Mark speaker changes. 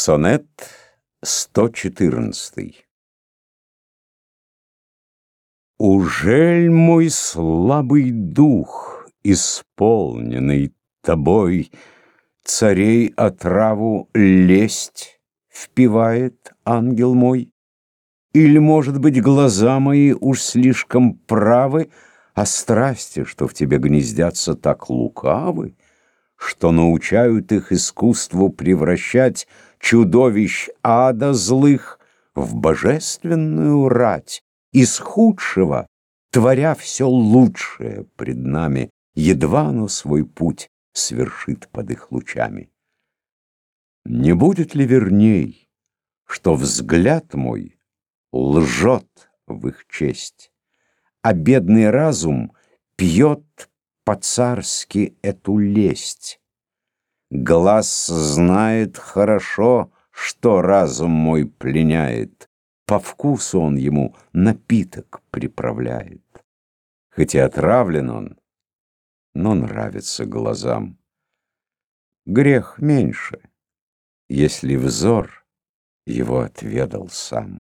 Speaker 1: Сонет 114 Ужель мой слабый дух, исполненный тобой, Царей отраву лесть впивает, ангел мой? Или, может быть, глаза мои уж слишком правы, А страсти, что в тебе гнездятся, так лукавы, Что научают их искусству превращать чудовищ ада злых в божественную рать, из худшего, творя все лучшее пред нами, едва оно свой путь свершит под их лучами. Не будет ли верней, что взгляд мой лжет в их честь, а бедный разум пьет по-царски эту лесть? Глаз знает хорошо, что разум мой пленяет. По вкусу он ему напиток приправляет. Хоть и отравлен он, но нравится глазам. Грех меньше, если взор его отведал сам.